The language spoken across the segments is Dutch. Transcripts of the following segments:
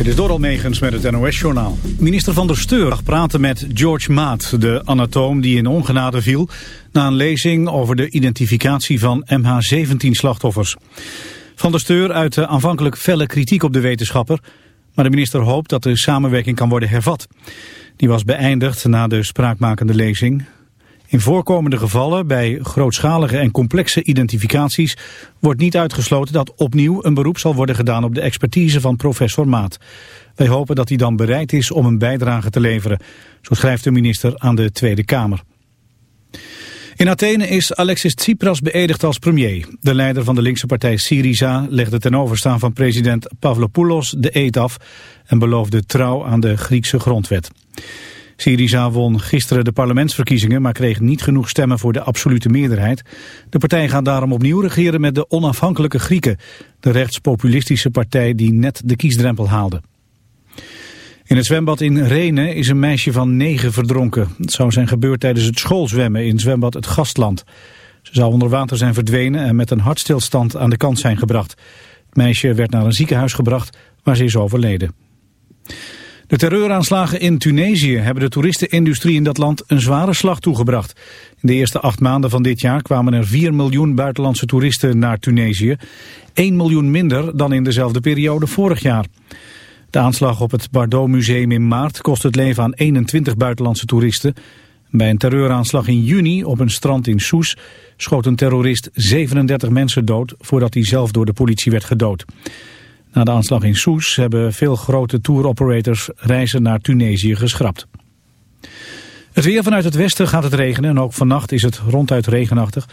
Dit is Doral Megens met het NOS-journaal. Minister van der Steur praten met George Maat, de anatoom die in ongenade viel... na een lezing over de identificatie van MH17-slachtoffers. Van der Steur uitte aanvankelijk felle kritiek op de wetenschapper... maar de minister hoopt dat de samenwerking kan worden hervat. Die was beëindigd na de spraakmakende lezing. In voorkomende gevallen, bij grootschalige en complexe identificaties, wordt niet uitgesloten dat opnieuw een beroep zal worden gedaan op de expertise van professor Maat. Wij hopen dat hij dan bereid is om een bijdrage te leveren, zo schrijft de minister aan de Tweede Kamer. In Athene is Alexis Tsipras beëdigd als premier. De leider van de linkse partij Syriza legde ten overstaan van president Pavlopoulos de eed af en beloofde trouw aan de Griekse grondwet. Syriza won gisteren de parlementsverkiezingen, maar kreeg niet genoeg stemmen voor de absolute meerderheid. De partij gaat daarom opnieuw regeren met de onafhankelijke Grieken, de rechtspopulistische partij die net de kiesdrempel haalde. In het zwembad in Renen is een meisje van negen verdronken. Het zou zijn gebeurd tijdens het schoolzwemmen in zwembad Het Gastland. Ze zou onder water zijn verdwenen en met een hartstilstand aan de kant zijn gebracht. Het meisje werd naar een ziekenhuis gebracht waar ze is overleden. De terreuraanslagen in Tunesië hebben de toeristenindustrie in dat land een zware slag toegebracht. In de eerste acht maanden van dit jaar kwamen er 4 miljoen buitenlandse toeristen naar Tunesië. 1 miljoen minder dan in dezelfde periode vorig jaar. De aanslag op het Bardo Museum in maart kost het leven aan 21 buitenlandse toeristen. Bij een terreuraanslag in juni op een strand in Soes schoot een terrorist 37 mensen dood voordat hij zelf door de politie werd gedood. Na de aanslag in Soes hebben veel grote touroperators reizen naar Tunesië geschrapt. Het weer vanuit het westen gaat het regenen en ook vannacht is het ronduit regenachtig.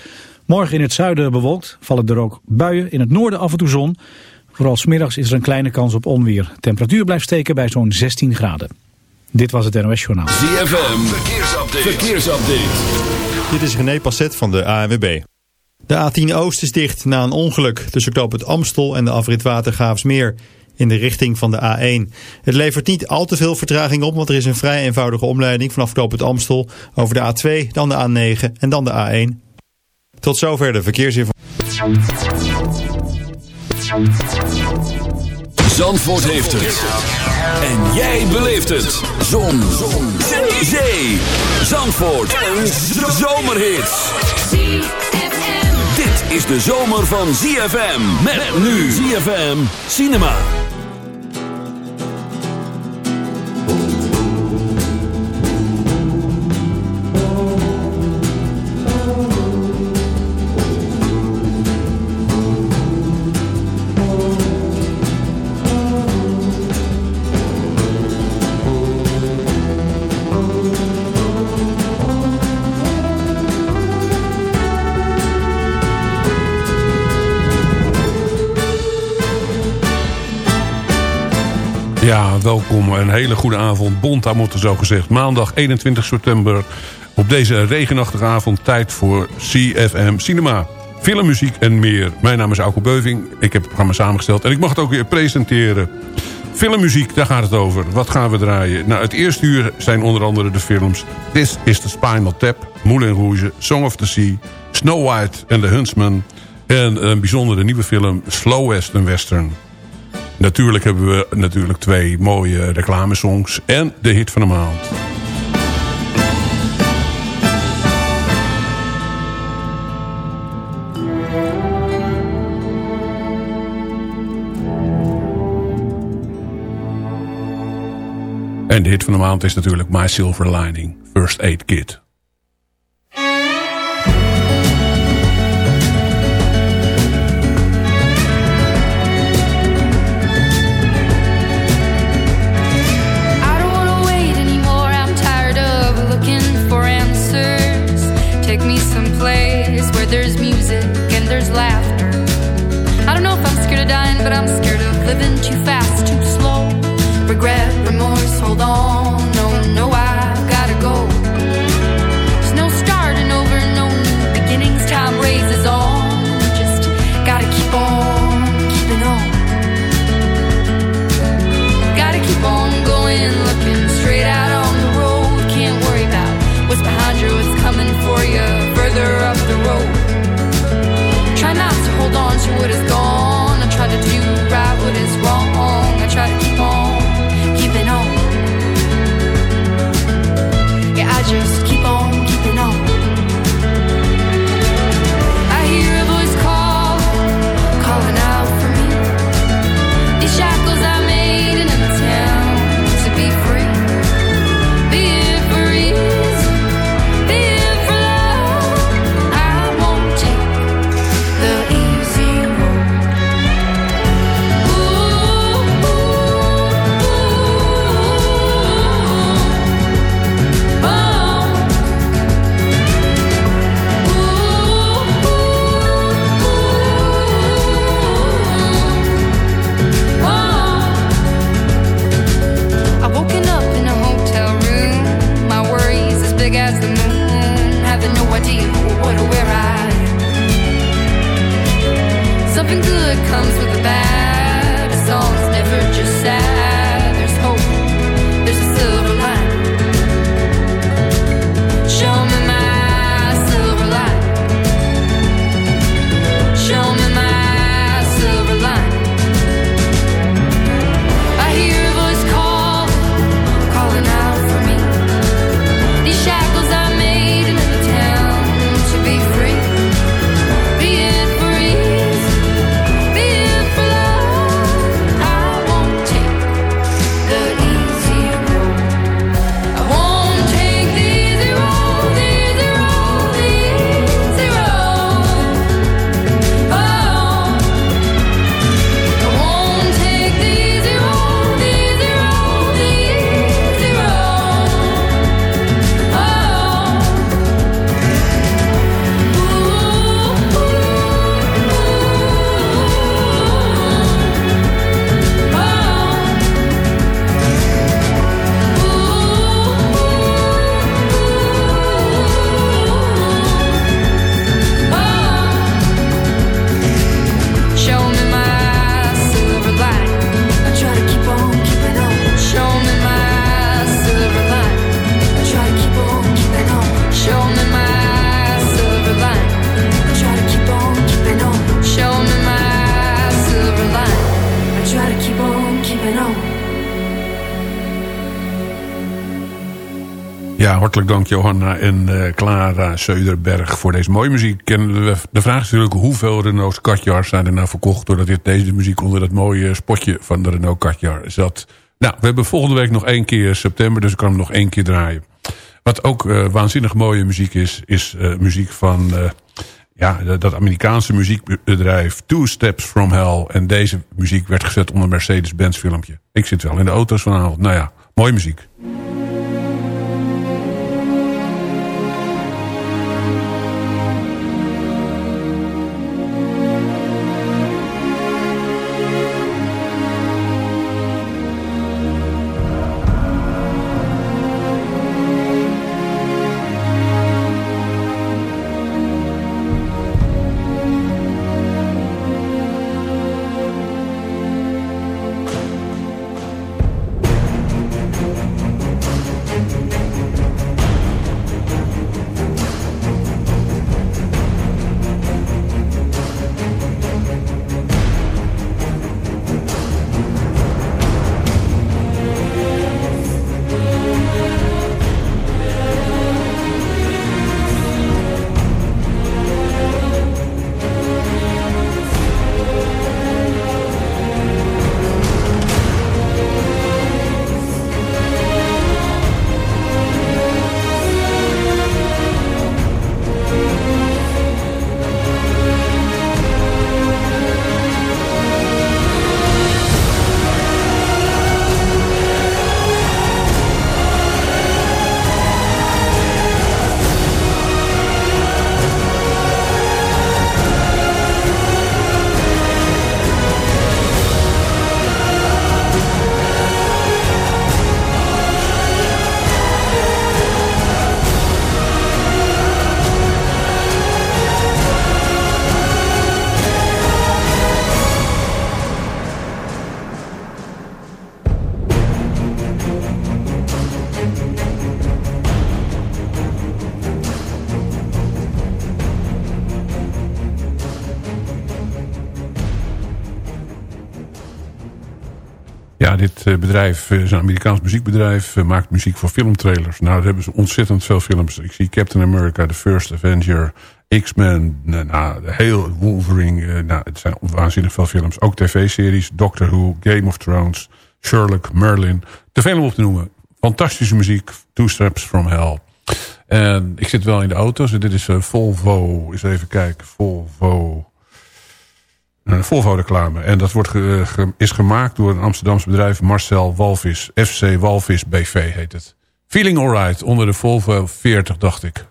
Morgen in het zuiden bewolkt, vallen er ook buien, in het noorden af en toe zon. Vooral smiddags is er een kleine kans op onweer. Temperatuur blijft steken bij zo'n 16 graden. Dit was het NOS Journaal. ZFM, verkeersupdate. verkeersupdate. Dit is René Passet van de ANWB. De A10 Oost is dicht na een ongeluk tussen het Amstel en de afrit Watergraafsmeer in de richting van de A1. Het levert niet al te veel vertraging op, want er is een vrij eenvoudige omleiding vanaf knoop het Amstel over de A2, dan de A9 en dan de A1. Tot zover de verkeersinformatie. Zandvoort heeft het. En jij beleeft het. Zon. Zon. Zee. Zandvoort. Een zomerhit is de zomer van ZFM. Met nu ZFM Cinema. Ja, welkom. Een hele goede avond. Bond, moet zo gezegd. Maandag 21 september. Op deze regenachtige avond tijd voor CFM Cinema. Filmmuziek en meer. Mijn naam is Auke Beuving. Ik heb het programma samengesteld. En ik mag het ook weer presenteren. Filmmuziek, daar gaat het over. Wat gaan we draaien? Nou, het eerste uur zijn onder andere de films... This is the Spinal Tap, Moulin Rouge, Song of the Sea... Snow White and the Huntsman... en een bijzondere nieuwe film Slow Western Western... Natuurlijk hebben we natuurlijk twee mooie reclamesongs en de hit van de maand. En de hit van de maand is natuurlijk My Silver Lining, First Aid Kit. Hartelijk dank Johanna en uh, Clara Söderberg voor deze mooie muziek. En de vraag is natuurlijk hoeveel Renault Katjar zijn er nou verkocht... doordat dit, deze muziek onder dat mooie spotje van de Renault Katjar zat. Nou, we hebben volgende week nog één keer september, dus ik kan hem nog één keer draaien. Wat ook uh, waanzinnig mooie muziek is, is uh, muziek van... ja, dat Amerikaanse muziekbedrijf Two Steps From Hell. En deze muziek werd gezet onder Mercedes-Benz filmpje. Ik zit wel in de auto's vanavond. Nou ja, mooie muziek. Bedrijf is een Amerikaans muziekbedrijf. Eh, maakt muziek voor filmtrailers. Nou, daar hebben ze ontzettend veel films. Ik zie Captain America, The First Avenger, X-Men, eh, nou, heel Wolverine. Nou, het zijn waanzinnig veel films. Ook tv-series, Doctor Who, Game of Thrones, Sherlock, Merlin. Te veel om op te noemen. Fantastische muziek, Two Steps From Hell. En ik zit wel in de auto's. Dit is Volvo, eens even kijken, Volvo... Een Volvo-reclame. En dat wordt is gemaakt door een Amsterdamse bedrijf Marcel Walvis. FC Walvis BV heet het. Feeling Alright onder de Volvo 40 dacht ik.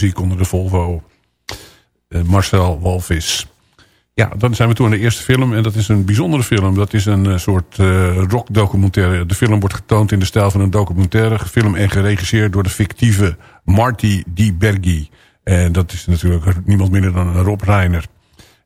Muziek onder de Volvo. Uh, Marcel Walvis. Ja, dan zijn we toe aan de eerste film. En dat is een bijzondere film. Dat is een uh, soort uh, rockdocumentaire. De film wordt getoond in de stijl van een documentaire. Gefilmd en geregisseerd door de fictieve Marty D. Bergi. En dat is natuurlijk niemand minder dan Rob Reiner.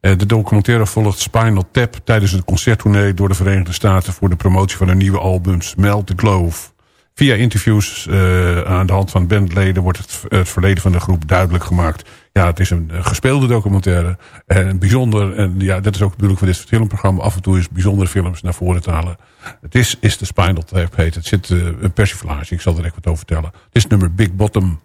de documentaire volgt Spinal Tap tijdens een concerttournee door de Verenigde Staten... voor de promotie van hun nieuwe albums Melt the Glove. Via interviews uh, aan de hand van bandleden wordt het, het, verleden van de groep duidelijk gemaakt. Ja, het is een gespeelde documentaire. En bijzonder, en ja, dat is ook de bedoeling van dit filmprogramma. Af en toe is bijzondere films naar voren te halen. Het is, is de Spinal Tap heet. Het zit een persiflage, ik zal er direct wat over vertellen. Het is nummer Big Bottom.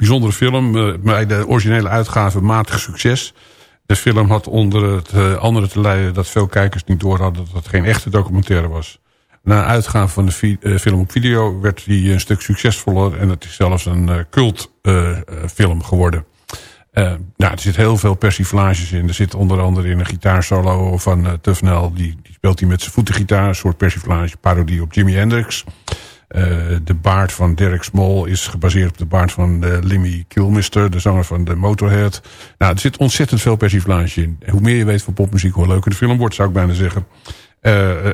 Bijzondere film. Uh, bij de originele uitgave matig succes. De film had onder het uh, andere te leiden dat veel kijkers niet door hadden dat het geen echte documentaire was. Na uitgave van de uh, film op video werd die een stuk succesvoller en het is zelfs een cultfilm geworden. Uh, nou, er zit heel veel persiflages in. Er zit onder andere in een gitaarsolo van uh, Tufnel. Die, die speelt hij met zijn voetengitaar. Een soort persiflage, parodie op Jimi Hendrix. Uh, de baard van Derek Small is gebaseerd op de baard van uh, Limmy Kilmister. De zanger van de Motorhead. Nou, er zit ontzettend veel persiflage in. Hoe meer je weet van popmuziek, hoe leuker de film wordt, zou ik bijna zeggen.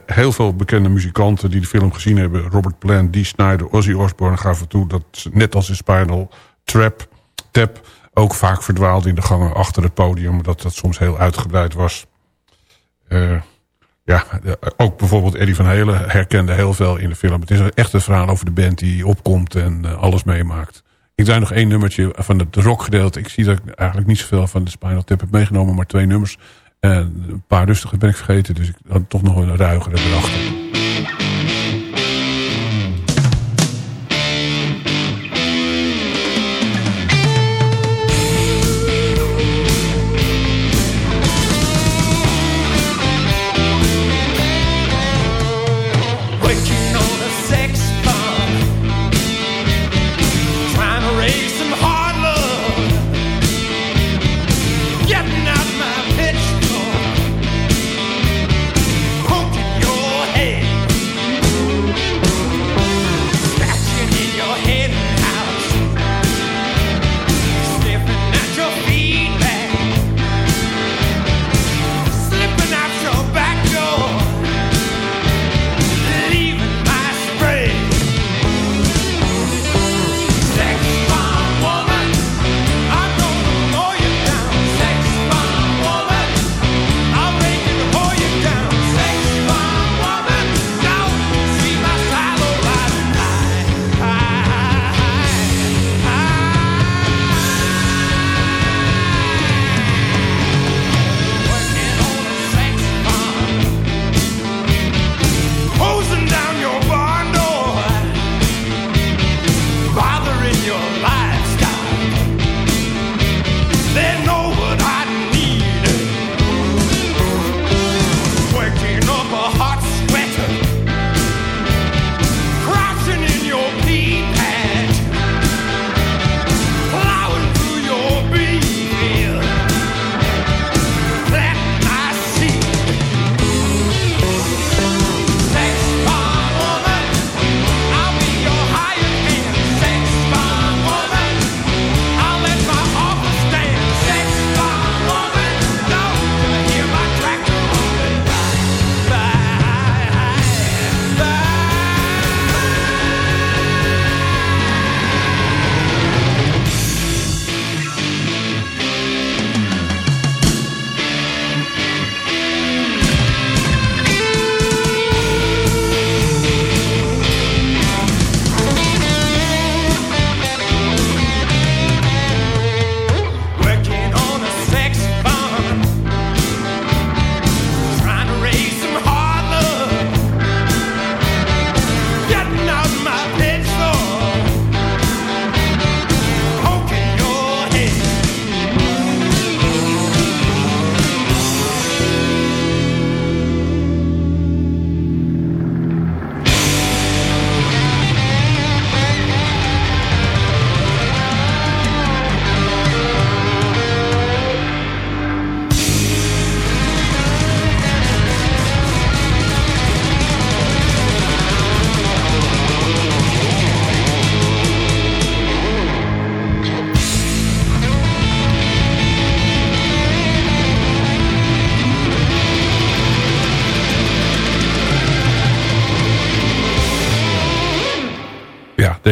heel veel bekende muzikanten die de film gezien hebben. Robert Plant, Dee Snyder, Ozzy Osbourne gaven toe. Dat net als in Spinal Trap, Tap ook vaak verdwaald in de gangen achter het podium. Dat dat soms heel uitgebreid was. Ja, ook bijvoorbeeld Eddie van Helen herkende heel veel in de film. Het is echt een verhaal over de band die opkomt en uh, alles meemaakt. Ik draai nog één nummertje van het rockgedeelte. Ik zie dat ik eigenlijk niet zoveel van de Spinal Tap heb meegenomen, maar twee nummers. En een paar rustige ben ik vergeten, dus ik had toch nog een ruigere erachter.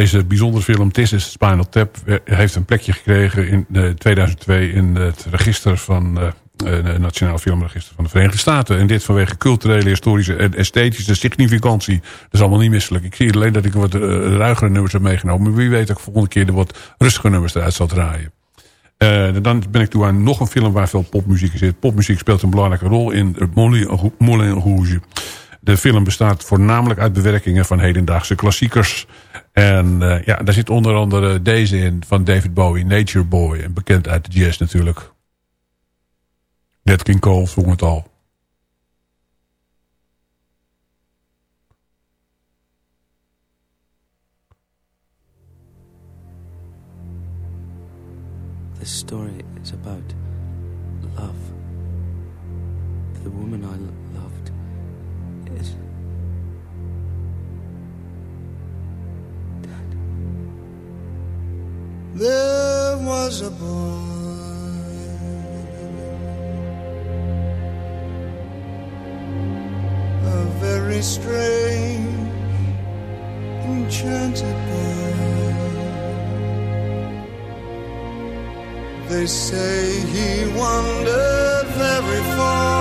Deze bijzondere film This is Spinal Tap heeft een plekje gekregen in 2002 in het register van uh, Nationaal Filmregister van de Verenigde Staten. En dit vanwege culturele, historische en esthetische significantie. Dat is allemaal niet misselijk. Ik zie alleen dat ik wat ruigere nummers heb meegenomen. Maar wie weet dat ik volgende keer de wat rustige nummers eruit zal draaien. Uh, dan ben ik toe aan nog een film waar veel popmuziek in zit. Popmuziek speelt een belangrijke rol in Moulin Rouge. De film bestaat voornamelijk uit bewerkingen van hedendaagse klassiekers. En uh, ja, daar zit onder andere deze in van David Bowie, Nature Boy. En bekend uit de jazz natuurlijk. Nat King Cole zong het al. This story There was a boy a very strange, enchanted boy. They say he wandered very far,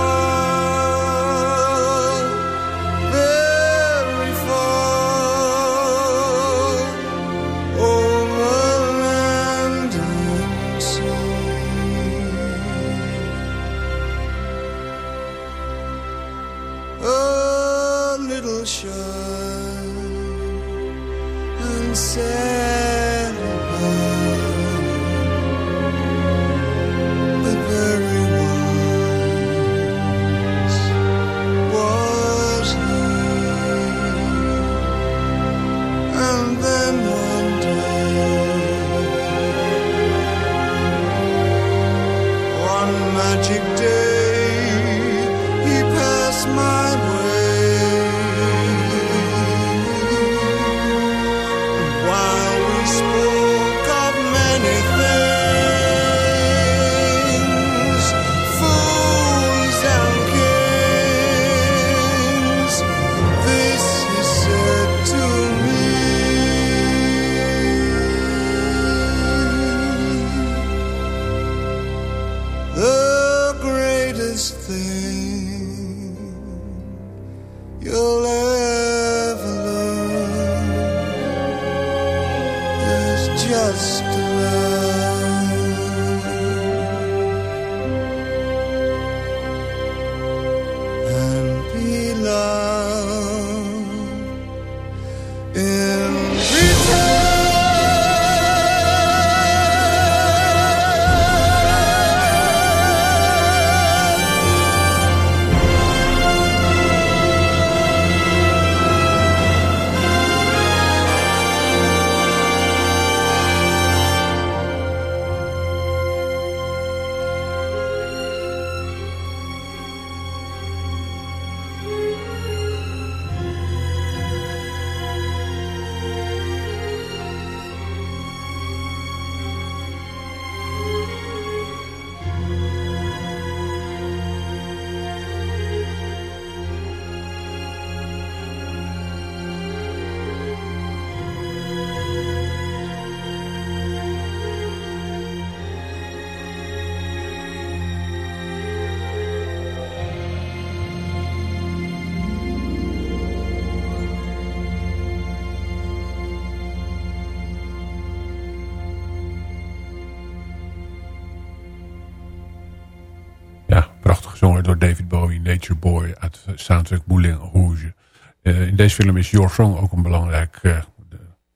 David Bowie, Nature Boy uit soundtrack Moulin Rouge. Uh, in deze film is Your Song ook een belangrijk uh,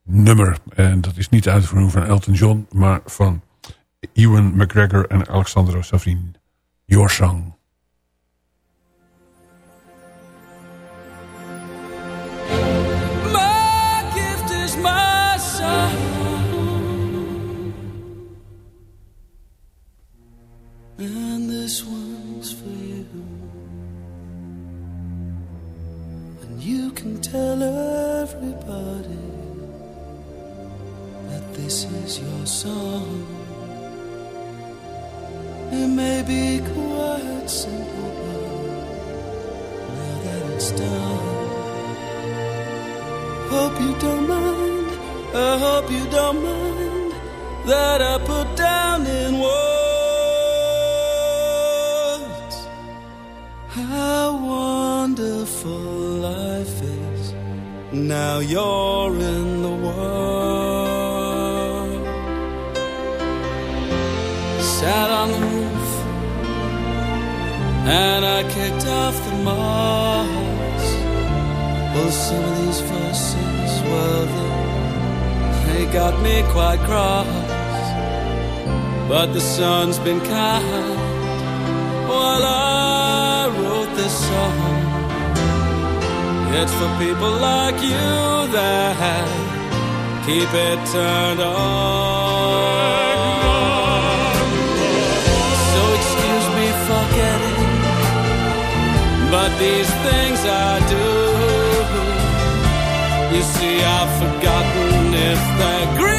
nummer. En dat is niet uitgevoerd van Elton John, maar van Ewan McGregor en Alexandro Savin. Your Song. Tell everybody that this is your song. It may be quite simple, but now that it's done. Hope you don't mind, I hope you don't mind that I put down in words how wonderful life. Now you're in the world. Sat on the roof and I kicked off the moss Well, some of these verses, well, they, they got me quite cross. But the sun's been kind while I wrote this song. It's for people like you that keep it turned on. So excuse me for getting, but these things I do. You see, I've forgotten if they're green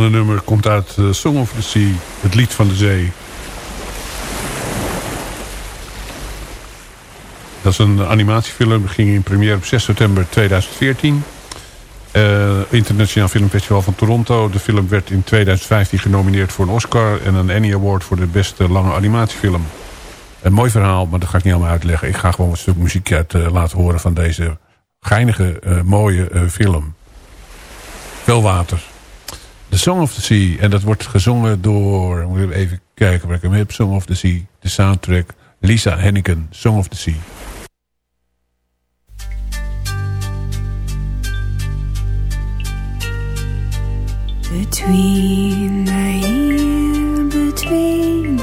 volgende nummer komt uit eh, Song of the Sea. Het lied van de zee. Dat is een animatiefilm. ging in première op 6 september 2014. Eh, Internationaal Filmfestival van Toronto. De film werd in 2015 genomineerd voor een Oscar... en een Annie Award voor de beste lange animatiefilm. Een mooi verhaal, maar dat ga ik niet allemaal uitleggen. Ik ga gewoon een stuk muziek uit eh, laten horen van deze geinige, mooie film. Veel water. The Song of the Sea. En dat wordt gezongen door... Moet ik even kijken waar ik hem heb. Song of the Sea. De soundtrack. Lisa Henniken. Song of the Sea. Between the here, between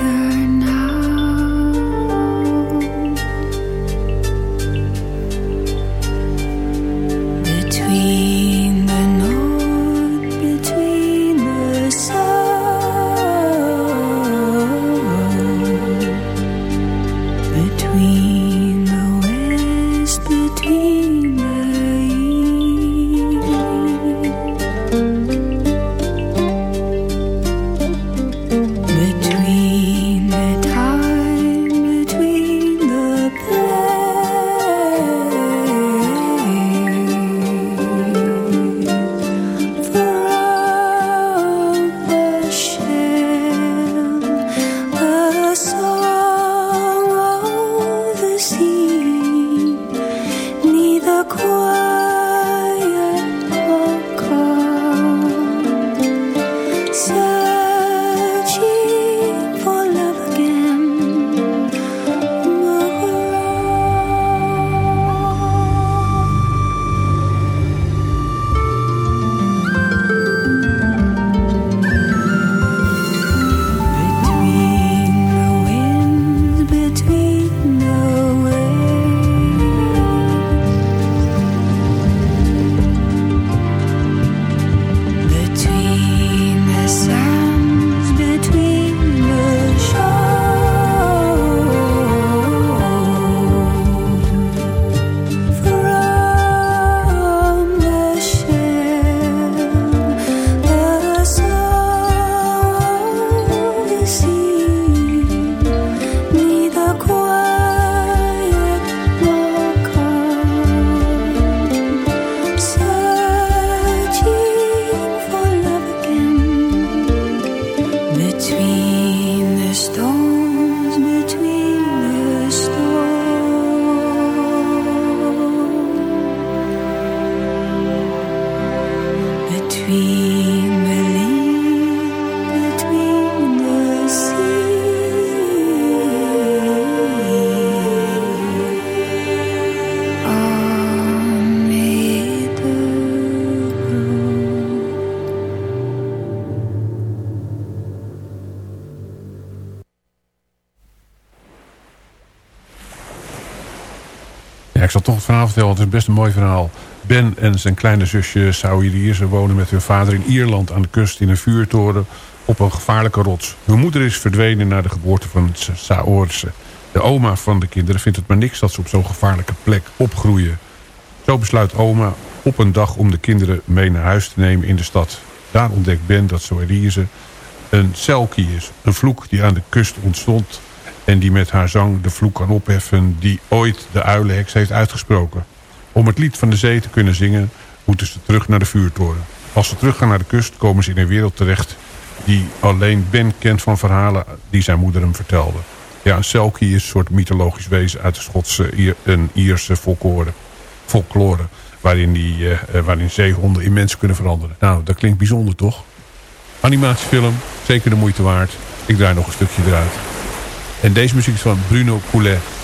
het is best een mooi verhaal. Ben en zijn kleine zusje Sauirier, wonen met hun vader in Ierland aan de kust in een vuurtoren op een gevaarlijke rots. Hun moeder is verdwenen na de geboorte van Saorse. De oma van de kinderen vindt het maar niks dat ze op zo'n gevaarlijke plek opgroeien. Zo besluit oma op een dag om de kinderen mee naar huis te nemen in de stad. Daar ontdekt Ben dat Sauirier een selkie is. Een vloek die aan de kust ontstond en die met haar zang de vloek kan opheffen die ooit de uilenheks heeft uitgesproken. Om het lied van de zee te kunnen zingen moeten ze terug naar de vuurtoren. Als ze teruggaan naar de kust komen ze in een wereld terecht die alleen Ben kent van verhalen die zijn moeder hem vertelde. Ja, selkie is een soort mythologisch wezen uit de Schotse en Ierse folklore, folklore waarin, die, eh, eh, waarin zeehonden in mensen kunnen veranderen. Nou, dat klinkt bijzonder toch? Animatiefilm, zeker de moeite waard. Ik draai nog een stukje eruit. En deze muziek is van Bruno Coulet.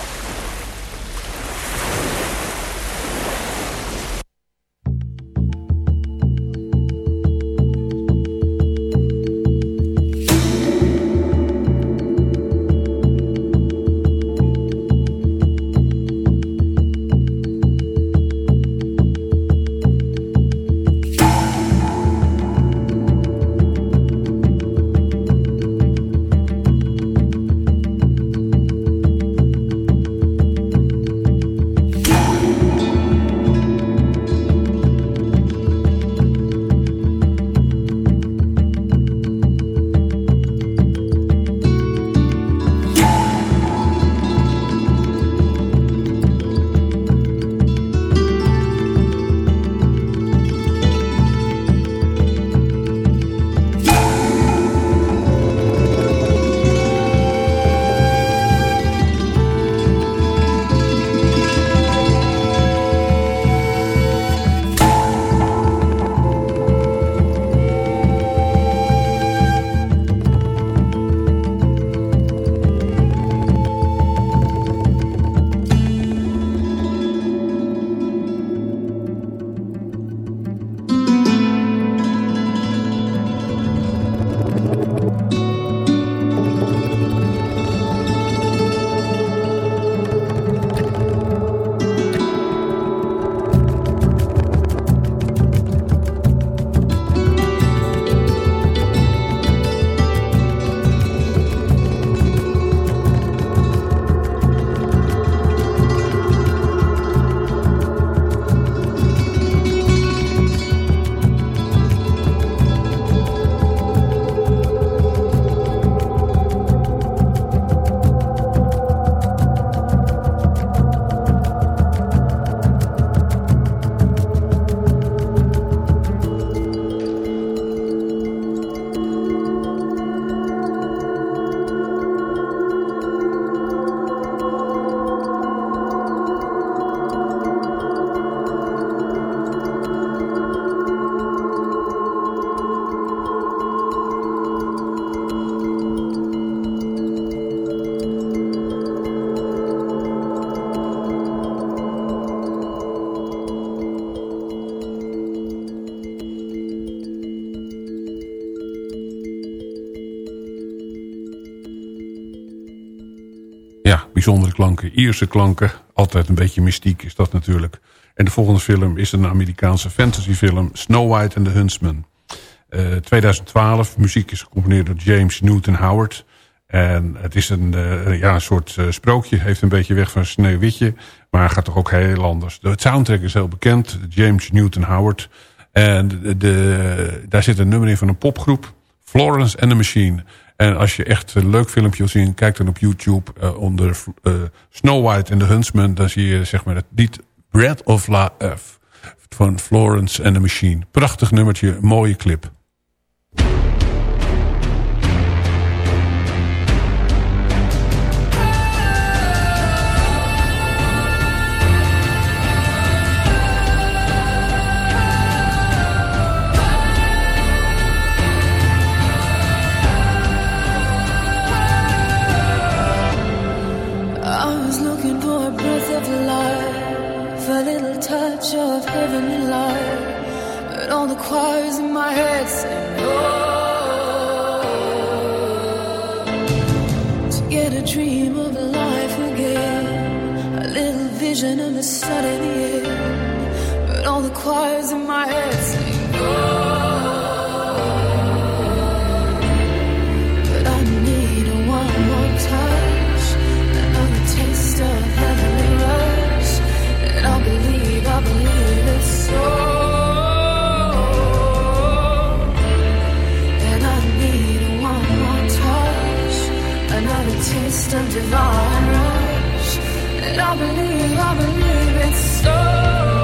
Bijzondere klanken. Ierse klanken. Altijd een beetje mystiek is dat natuurlijk. En de volgende film is een Amerikaanse fantasyfilm. Snow White and the Huntsman. Eh, 2012. Muziek is gecomponeerd door James Newton Howard. En het is een, eh, ja, een soort eh, sprookje. Heeft een beetje weg van Sneeuwwitje. Maar gaat toch ook heel anders. De soundtrack is heel bekend. James Newton Howard. En de- daar zit een nummer in van een popgroep. Florence and the Machine. En als je echt een leuk filmpje wil zien, kijk dan op YouTube eh, onder eh, Snow White and the Huntsman. Dan zie je zeg maar het lied Breath of Life van Florence and the Machine. Prachtig nummertje, mooie clip. Of heavenly light. But all the choirs in my head say no. To get a dream of a life again, a little vision. of the start and the end. But all the choirs in my head of divine rush. And I believe, I believe it's so.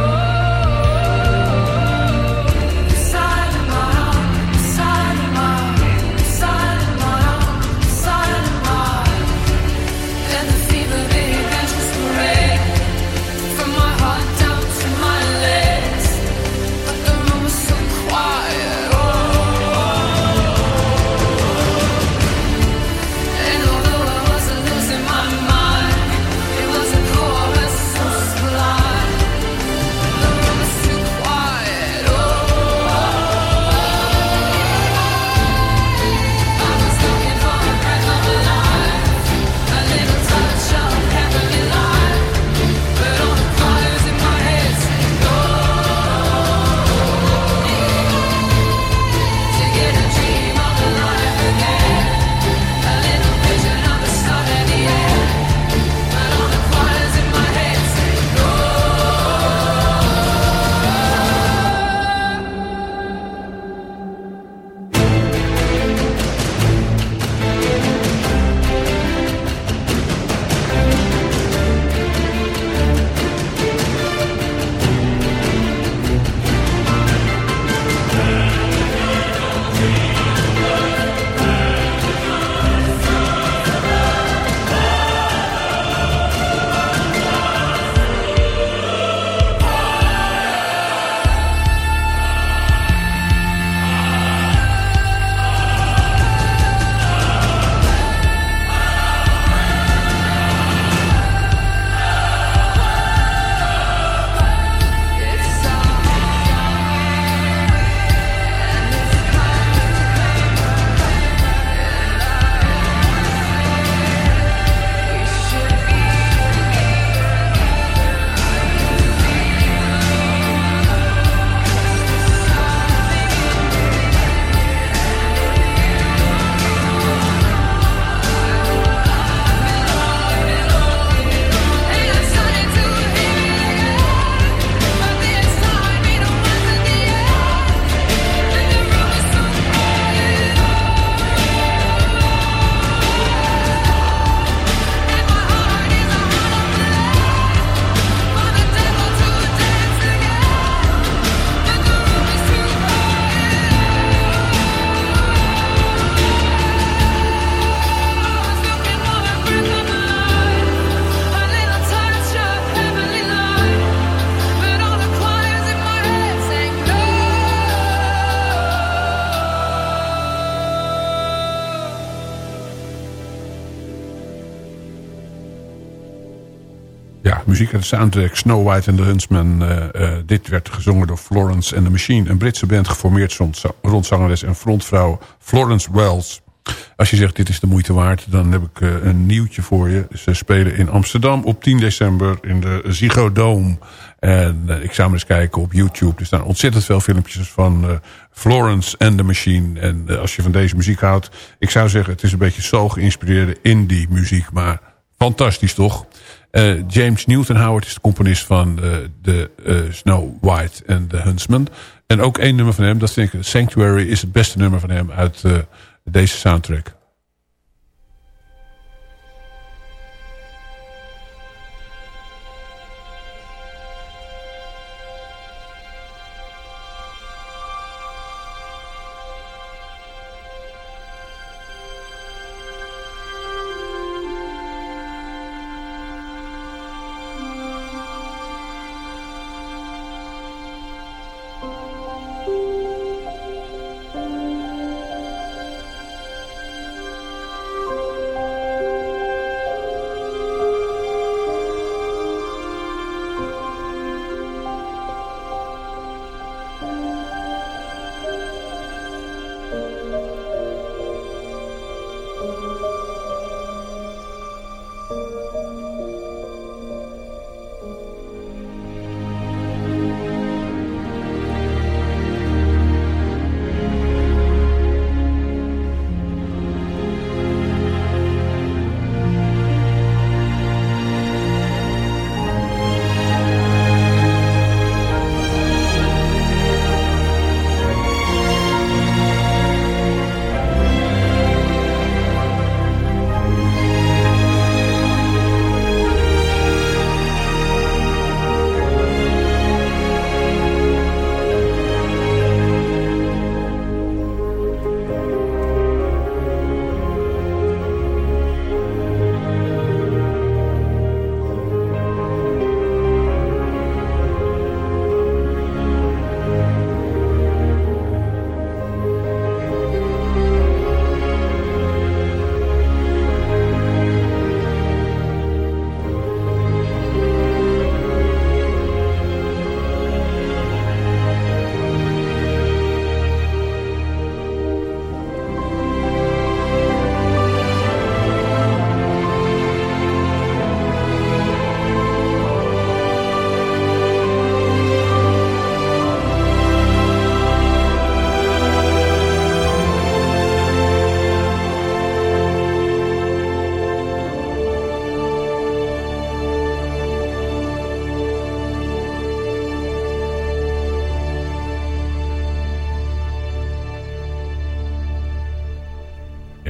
Muziek uit de soundtrack Snow White and the Huntsman. Eh, eh, dit werd gezongen door Florence and the Machine. Een Britse band geformeerd rond, rond zangeres en frontvrouw Florence Wells. Als je zegt dit is de moeite waard, dan heb ik eh, een nieuwtje voor je. Ze spelen in Amsterdam op 10 december in de Ziggo Dome. En ik zou maar eens kijken op YouTube. Er staan ontzettend veel filmpjes van Florence and the Machine. En als je van deze muziek houdt, ik zou zeggen het is een beetje zo geïnspireerde indie muziek. Maar fantastisch toch? Eh, James Newton Howard is de componist van eh, de eh, Snow White en The Huntsman. En ook één nummer van hem, dat vind ik Sanctuary is het beste nummer van hem uit deze soundtrack.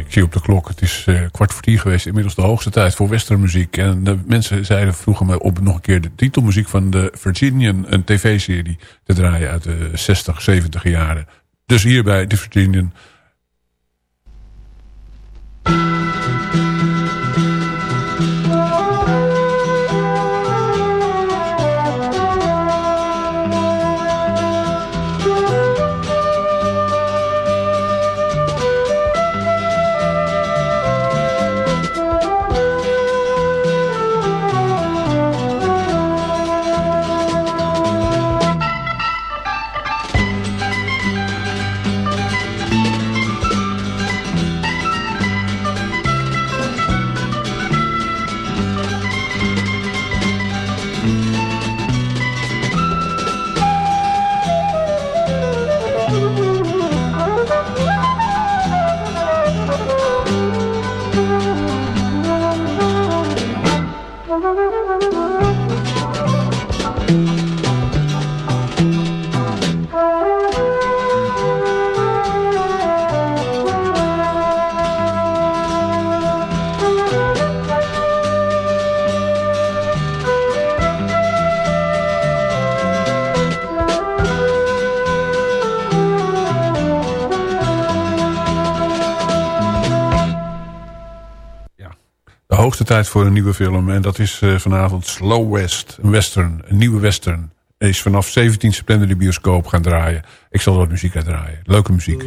Ik zie op de klok, het is eh, kwart voor tien geweest. Inmiddels de hoogste tijd voor westernmuziek. En de mensen zeiden, vroegen me op nog een keer de titelmuziek van de Virginian. Een tv-serie te draaien uit de 60, 70 jaren. Dus hierbij de Virginian. Hoogste tijd voor een nieuwe film. En dat is eh, vanavond Slow West, een western, een nieuwe western. Is vanaf 17 september de bioscoop gaan draaien. Ik zal wat muziek uit draaien. Leuke muziek.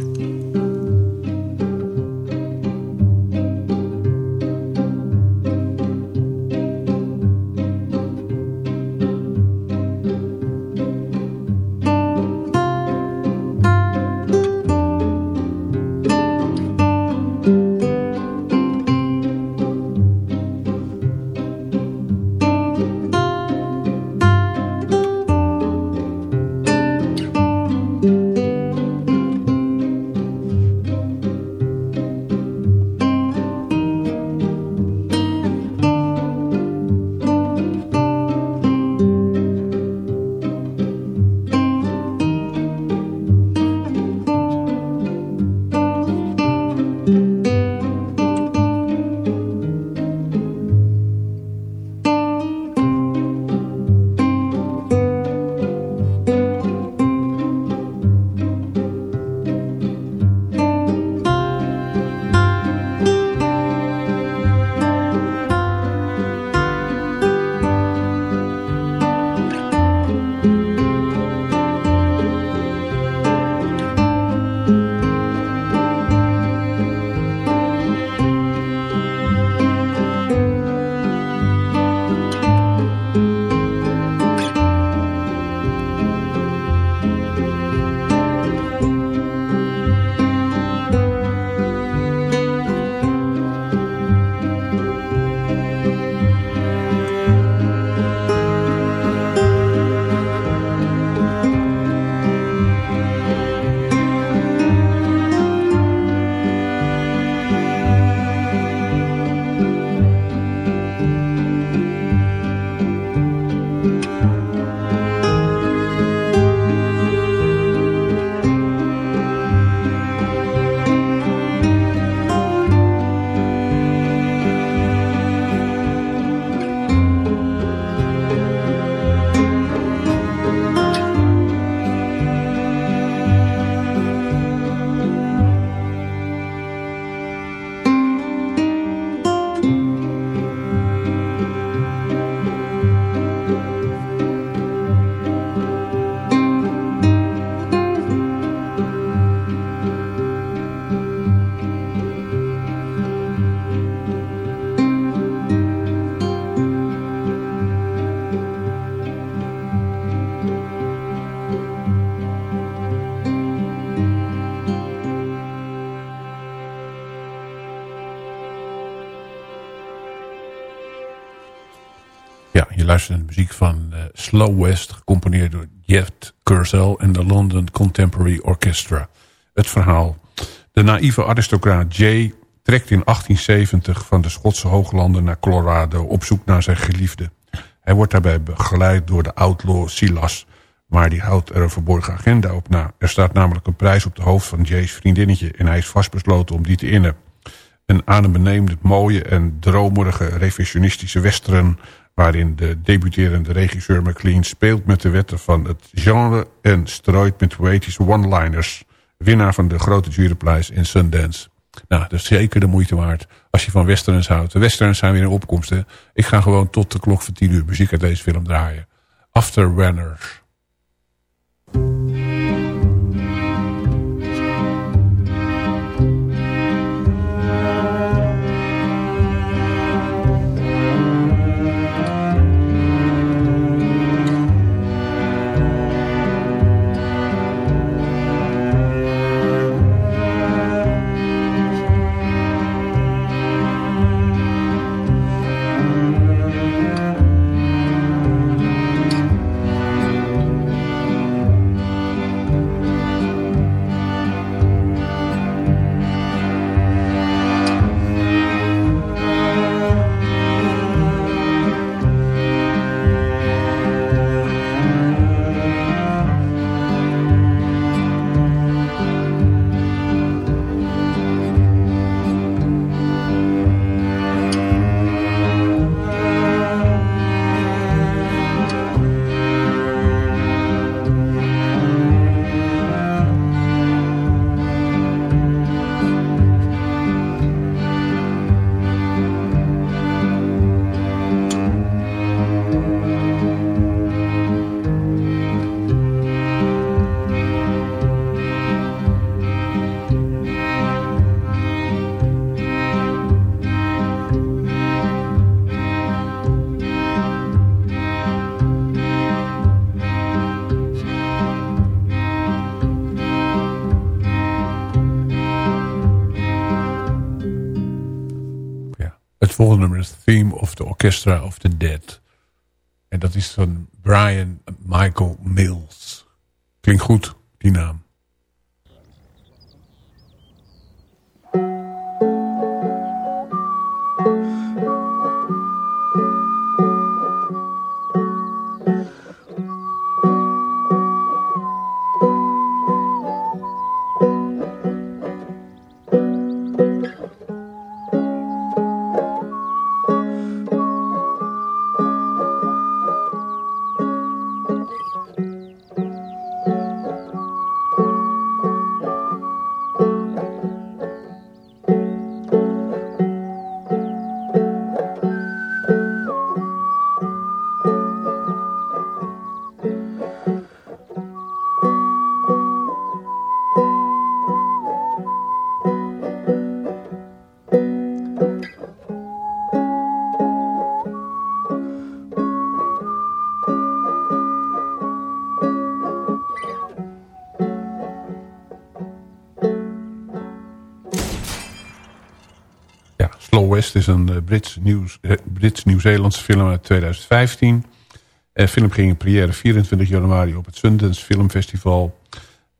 Muziek van eh, Slow West, gecomponeerd door Jeff Cursell en de London Contemporary Orchestra. Het verhaal. De naïeve aristocraat Jay trekt in 1870 van de Schotse hooglanden naar Colorado op zoek naar zijn geliefde. Hij wordt daarbij begeleid door de outlaw Silas, maar die houdt er een verborgen agenda op na. Er staat namelijk een prijs op de hoofd van Jay's vriendinnetje en hij is vastbesloten om die te innen. Een adembenemend mooie en dromerige revisionistische western... waarin de debuterende regisseur McLean speelt met de wetten van het genre... en strooit met poëtische one-liners. Winnaar van de grote juryprijs in Sundance. Nou, dat is zeker de moeite waard als je van westerns houdt. De westerns zijn weer in opkomst. Hè? Ik ga gewoon tot de klok van 10 uur muziek uit deze film draaien. Afterrunners. Ja. Of the Orchestra of the Dead. En dat is van Brian Michael Mills. Klinkt goed, die naam. West is een eh, Brits nieuws- eh, Brits-Nieuw-Zeelandse film uit 2015. De film ging in première 24 januari op het Sundance Filmfestival.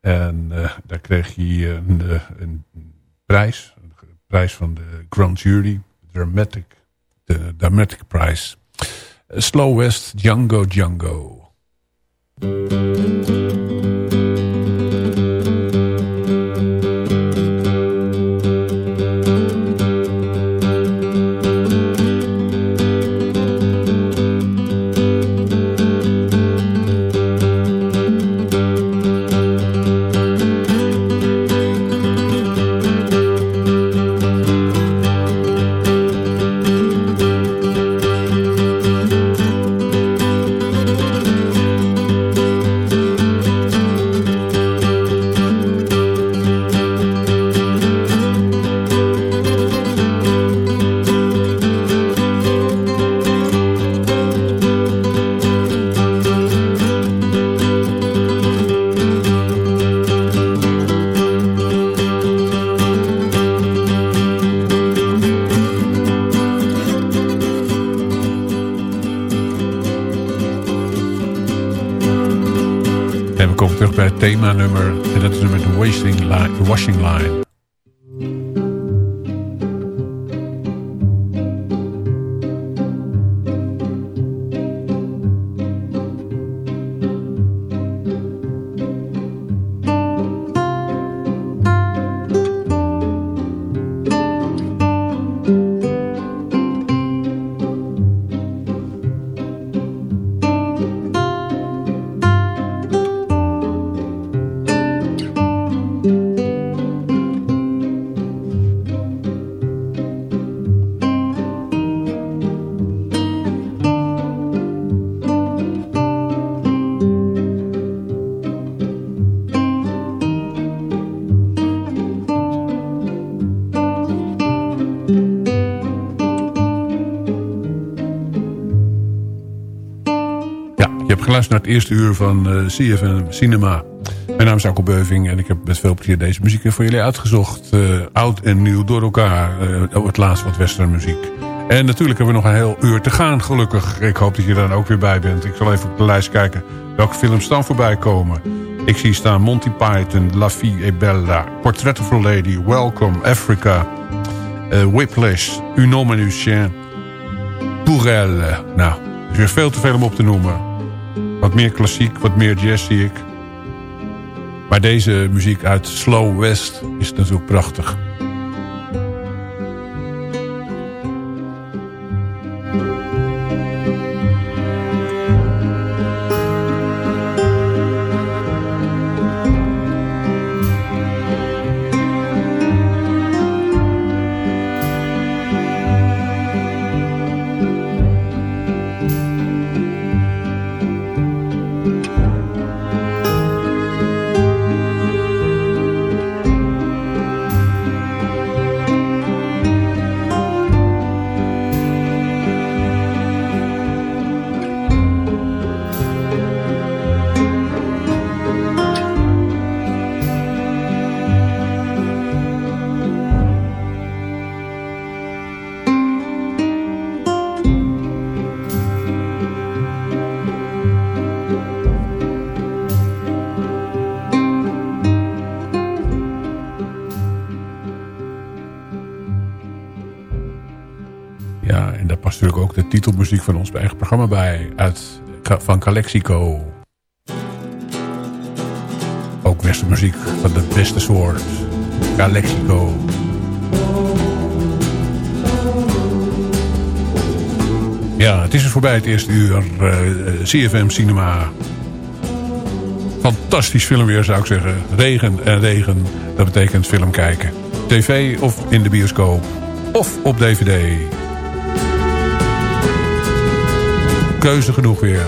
En eh, daar kreeg hij een, eh, een prijs. Een prijs van de Grand Jury. Dramatic, de Dramatic Prize. Eh, Slow West, Django Django. Het eerste uur van eh, CFM Cinema. Mijn naam is Alko Beuving en ik heb met veel plezier deze muziek voor jullie uitgezocht. Eh, oud en nieuw door elkaar. Uh, het laatst wat westernmuziek. En natuurlijk hebben we nog een heel uur te gaan, gelukkig. Ik hoop dat je dan ook weer bij bent. Ik zal even op de lijst kijken welke films dan voorbij komen. Ik zie staan Monty Python, La Vie est Bella, Portrait of a Lady, Welcome, Africa, uh, Whiplash, Un homme et un chien, Pour elle. Nou, er is veel te veel om op te noemen. Wat meer klassiek, wat meer jazz zie ik. Maar deze muziek uit Slow West is natuurlijk prachtig. De titelmuziek van ons eigen programma bij. Uit, van Calexico. Ook westermuziek van de beste soort. Calexico. Ja, het is er voorbij het eerste uur. Uh, CFM Cinema. Fantastisch filmweer zou ik zeggen. Regen en regen, dat betekent film kijken. TV of in de bioscoop. Of op DVD. Keuze genoeg weer.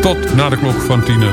Tot na de klok van tienen.